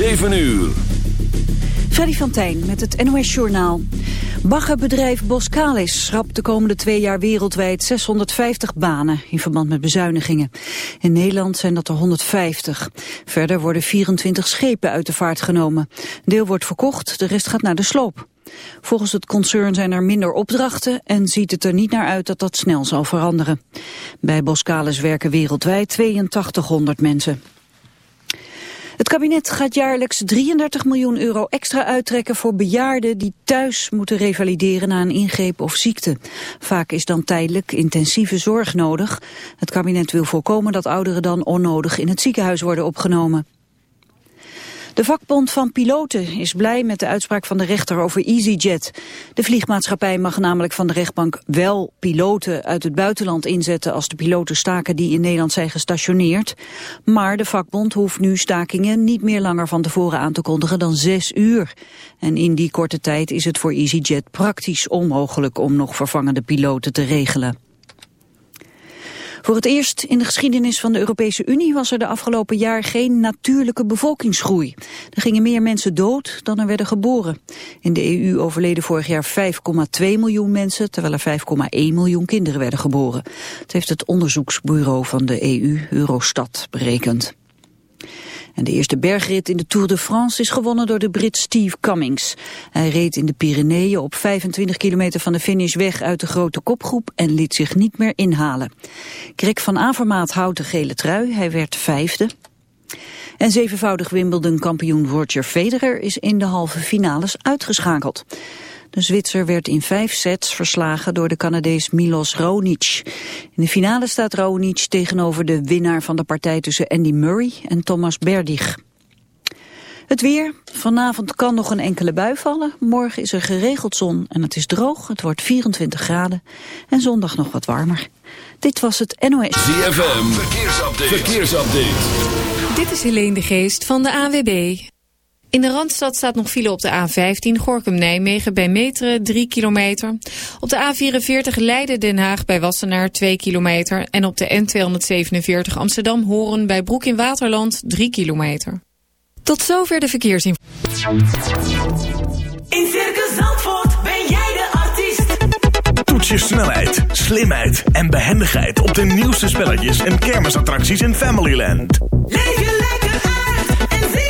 7 uur. Freddy van Tijn met het NOS Journaal. Baggerbedrijf Boskalis schrapt de komende twee jaar wereldwijd 650 banen in verband met bezuinigingen. In Nederland zijn dat er 150. Verder worden 24 schepen uit de vaart genomen. Deel wordt verkocht, de rest gaat naar de sloop. Volgens het concern zijn er minder opdrachten en ziet het er niet naar uit dat dat snel zal veranderen. Bij Boskalis werken wereldwijd 8200 mensen. Het kabinet gaat jaarlijks 33 miljoen euro extra uittrekken voor bejaarden die thuis moeten revalideren na een ingreep of ziekte. Vaak is dan tijdelijk intensieve zorg nodig. Het kabinet wil voorkomen dat ouderen dan onnodig in het ziekenhuis worden opgenomen. De vakbond van piloten is blij met de uitspraak van de rechter over EasyJet. De vliegmaatschappij mag namelijk van de rechtbank wel piloten uit het buitenland inzetten als de piloten staken die in Nederland zijn gestationeerd. Maar de vakbond hoeft nu stakingen niet meer langer van tevoren aan te kondigen dan zes uur. En in die korte tijd is het voor EasyJet praktisch onmogelijk om nog vervangende piloten te regelen. Voor het eerst in de geschiedenis van de Europese Unie was er de afgelopen jaar geen natuurlijke bevolkingsgroei. Er gingen meer mensen dood dan er werden geboren. In de EU overleden vorig jaar 5,2 miljoen mensen, terwijl er 5,1 miljoen kinderen werden geboren. Het heeft het onderzoeksbureau van de EU, Eurostat, berekend. De eerste bergrit in de Tour de France is gewonnen door de Brit Steve Cummings. Hij reed in de Pyreneeën op 25 kilometer van de finish weg uit de grote kopgroep en liet zich niet meer inhalen. Greg van Avermaat houdt de gele trui, hij werd vijfde. En zevenvoudig Wimbledon kampioen Roger Federer is in de halve finales uitgeschakeld. De Zwitser werd in vijf sets verslagen door de Canadees Milos Raonic. In de finale staat Raonic tegenover de winnaar van de partij tussen Andy Murray en Thomas Berdig. Het weer. Vanavond kan nog een enkele bui vallen. Morgen is er geregeld zon en het is droog. Het wordt 24 graden. En zondag nog wat warmer. Dit was het NOS. ZFM. Verkeersupdate. Verkeersupdate. Dit is Helene de Geest van de AWB. In de Randstad staat nog file op de A15 Gorkum-Nijmegen bij Meteren 3 kilometer. Op de A44 Leiden-Den Haag bij Wassenaar 2 kilometer. En op de N247 Amsterdam-Horen bij Broek in Waterland 3 kilometer. Tot zover de verkeersinformatie. In Circus Zandvoort ben jij de artiest. Toets je snelheid, slimheid en behendigheid op de nieuwste spelletjes en kermisattracties in Familyland. Leef je lekker uit en zie.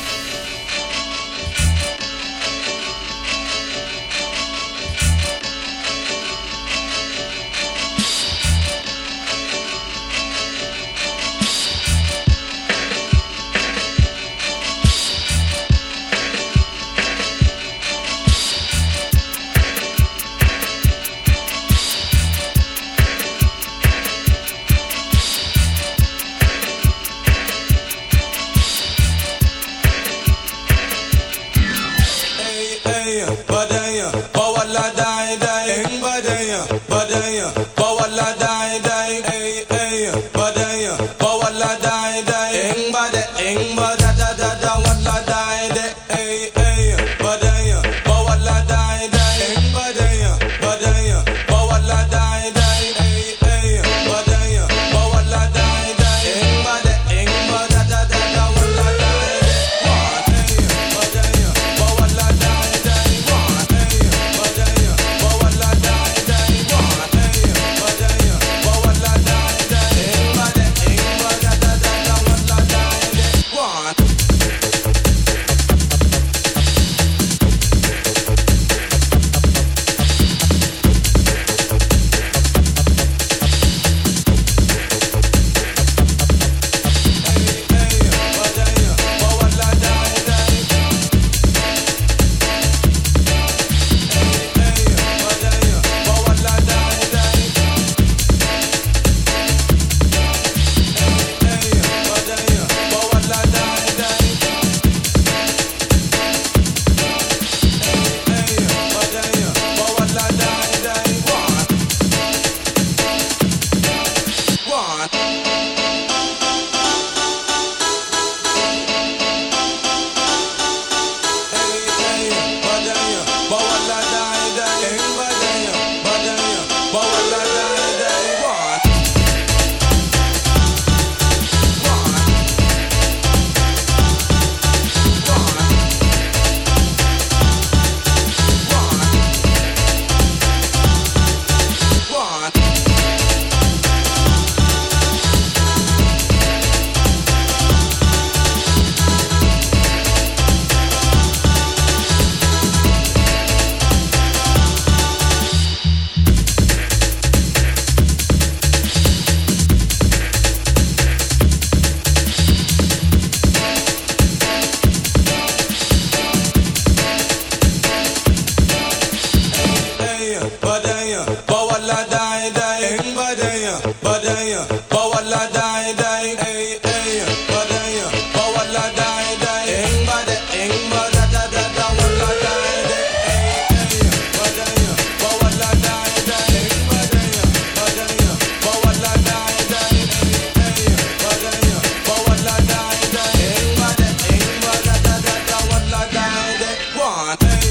my.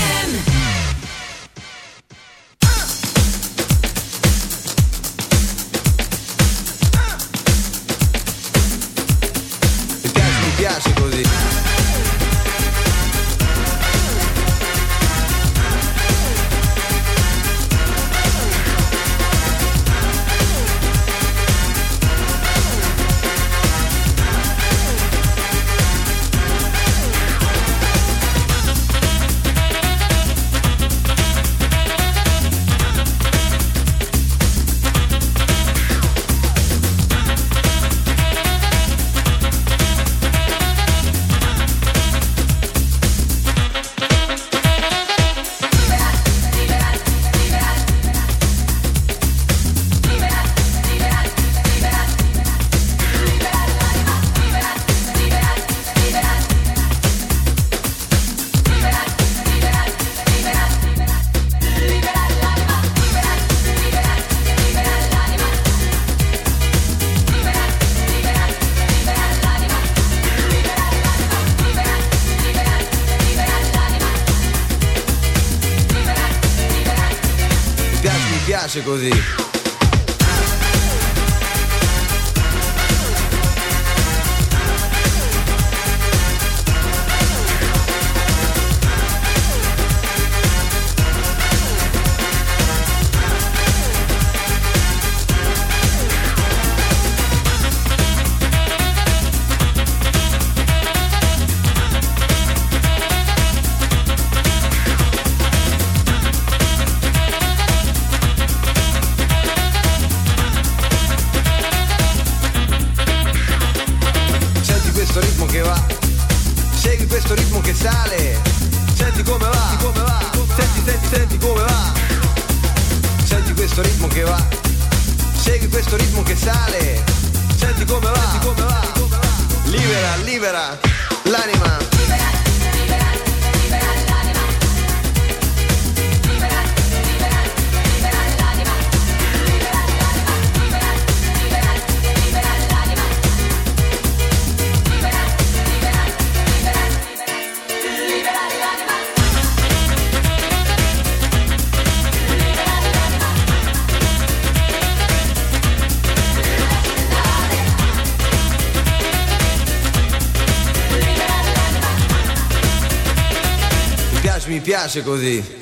questo ritmo che sale. Senti come va, senti come va. Libera, libera l'anima. Libera. piace così.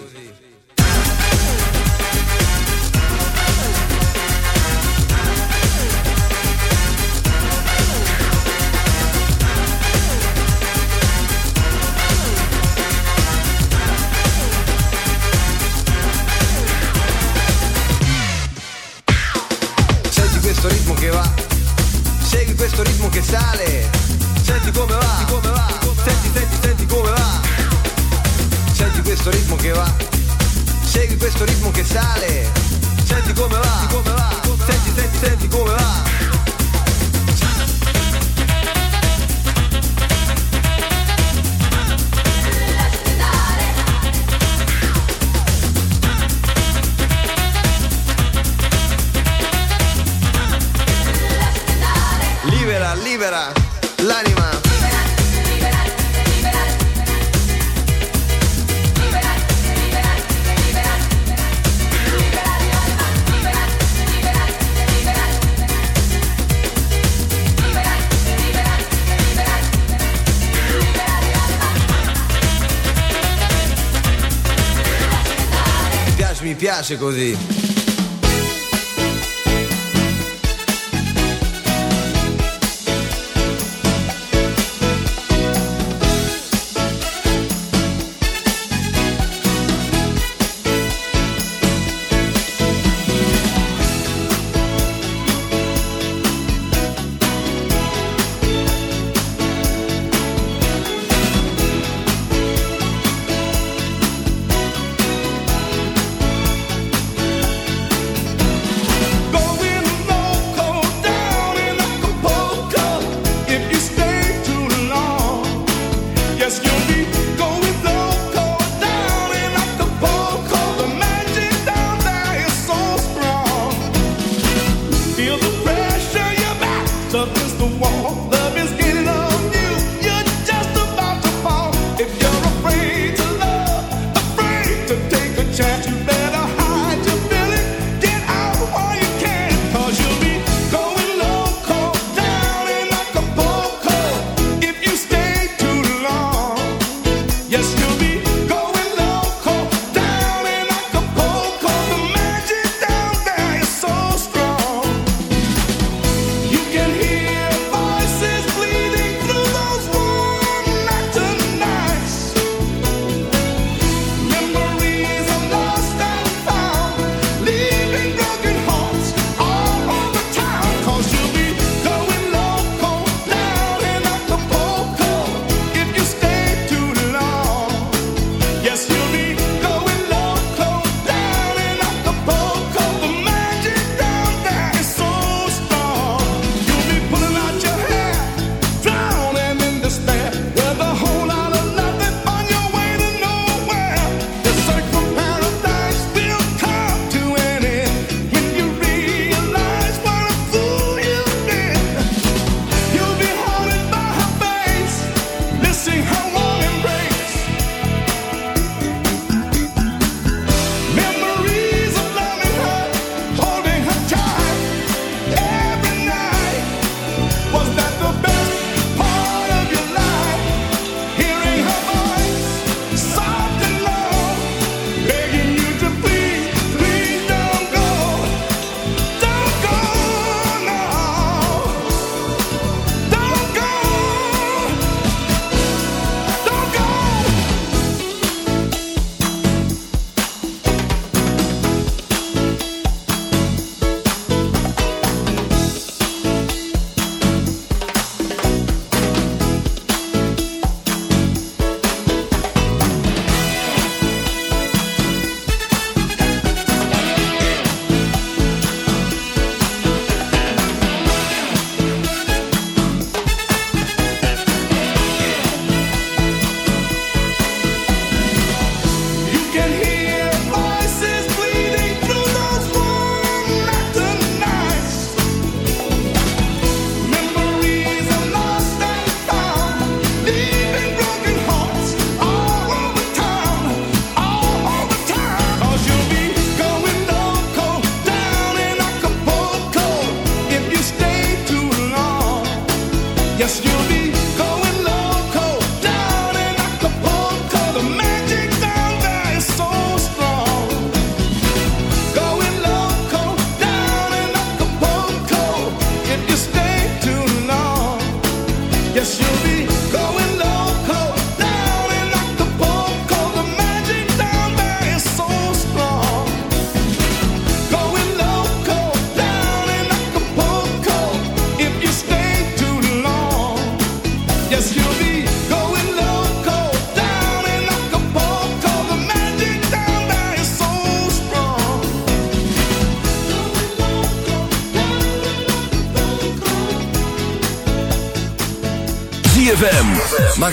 Piace così.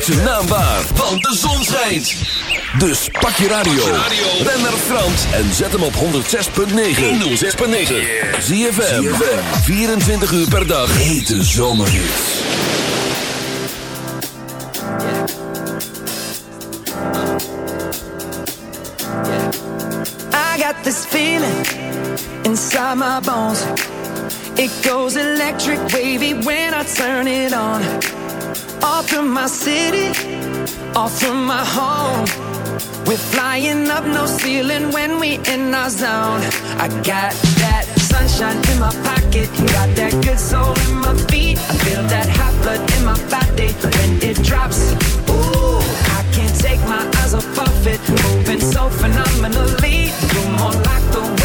Zijn naam waar, want de zon schijnt. Dus pak je radio. Ben naar Frans en zet hem op 106.9. 106.9. Zie je 24 uur per dag. Hete zomerhits. I got this feeling inside my bones. It goes electric wavy when I turn it on. From my city, off from my home. We're flying up no ceiling when we in our zone. I got that sunshine in my pocket, got that good soul in my feet. I feel that hot blood in my body when it drops. Ooh, I can't take my eyes off of it, moving so phenomenally. You're more like the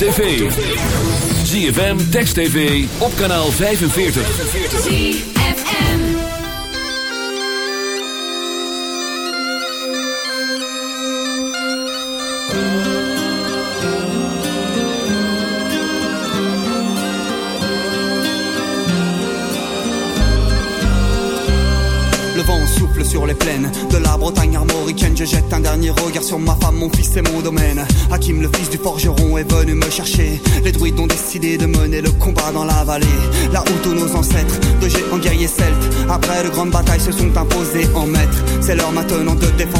tv. ZFM, Text TV, op kanaal 45. Le vent souffle sur les plaines de la Bretagne armoricaine. Je jette un dernier regard sur ma femme, mon fils et mon domaine. Hakim, le fils du forgeron, est venu me chercher. Les druides ont décidé de mener le combat dans la vallée. Là où tous nos ancêtres, de géants guerriers celtes, après de grandes batailles se sont imposés en maîtres. C'est l'heure maintenant de défendre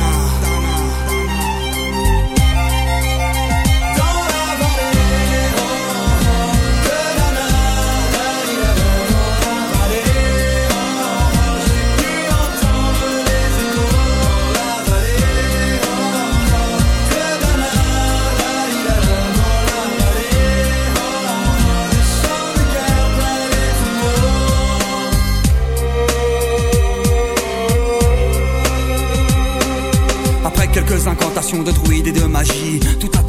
Génération de druides et de magie.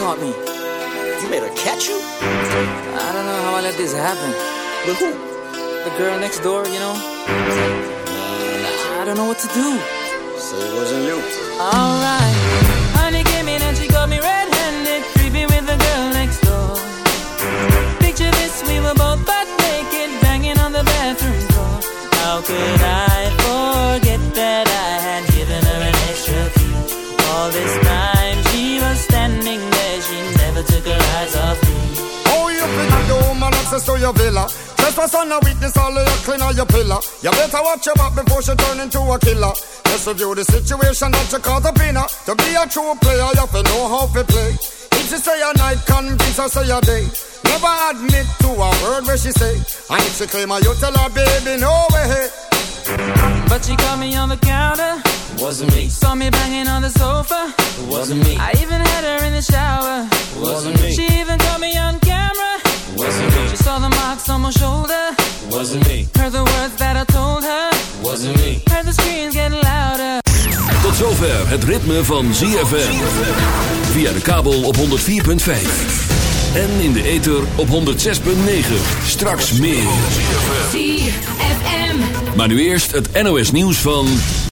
Caught me. You made her catch you? I don't know how I let this happen. With who? The girl next door, you know? I don't know what to do. So it wasn't you. Alright. Trespass on a witness, all of your clean on your pillar. You better watch your back before she turn into a killer. Just review the situation that you caught up in her. To be a true player, you have to know how to play. If she say a night, convince her say a day. Never admit to a word where she say. And if she claim her, you tell her, baby, no way. But she caught me on the counter. Wasn't me. Saw me banging on the sofa. Wasn't me. I even had her in the shower. Wasn't me. She even caught me on saw the marks on my shoulder. Wasn't me. Heard the words that I told her. Wasn't me. Heard the screams getting louder. Tot zover het ritme van ZFM. Via de kabel op 104.5. En in de ether op 106.9. Straks meer. ZFM. Maar nu eerst het NOS nieuws van...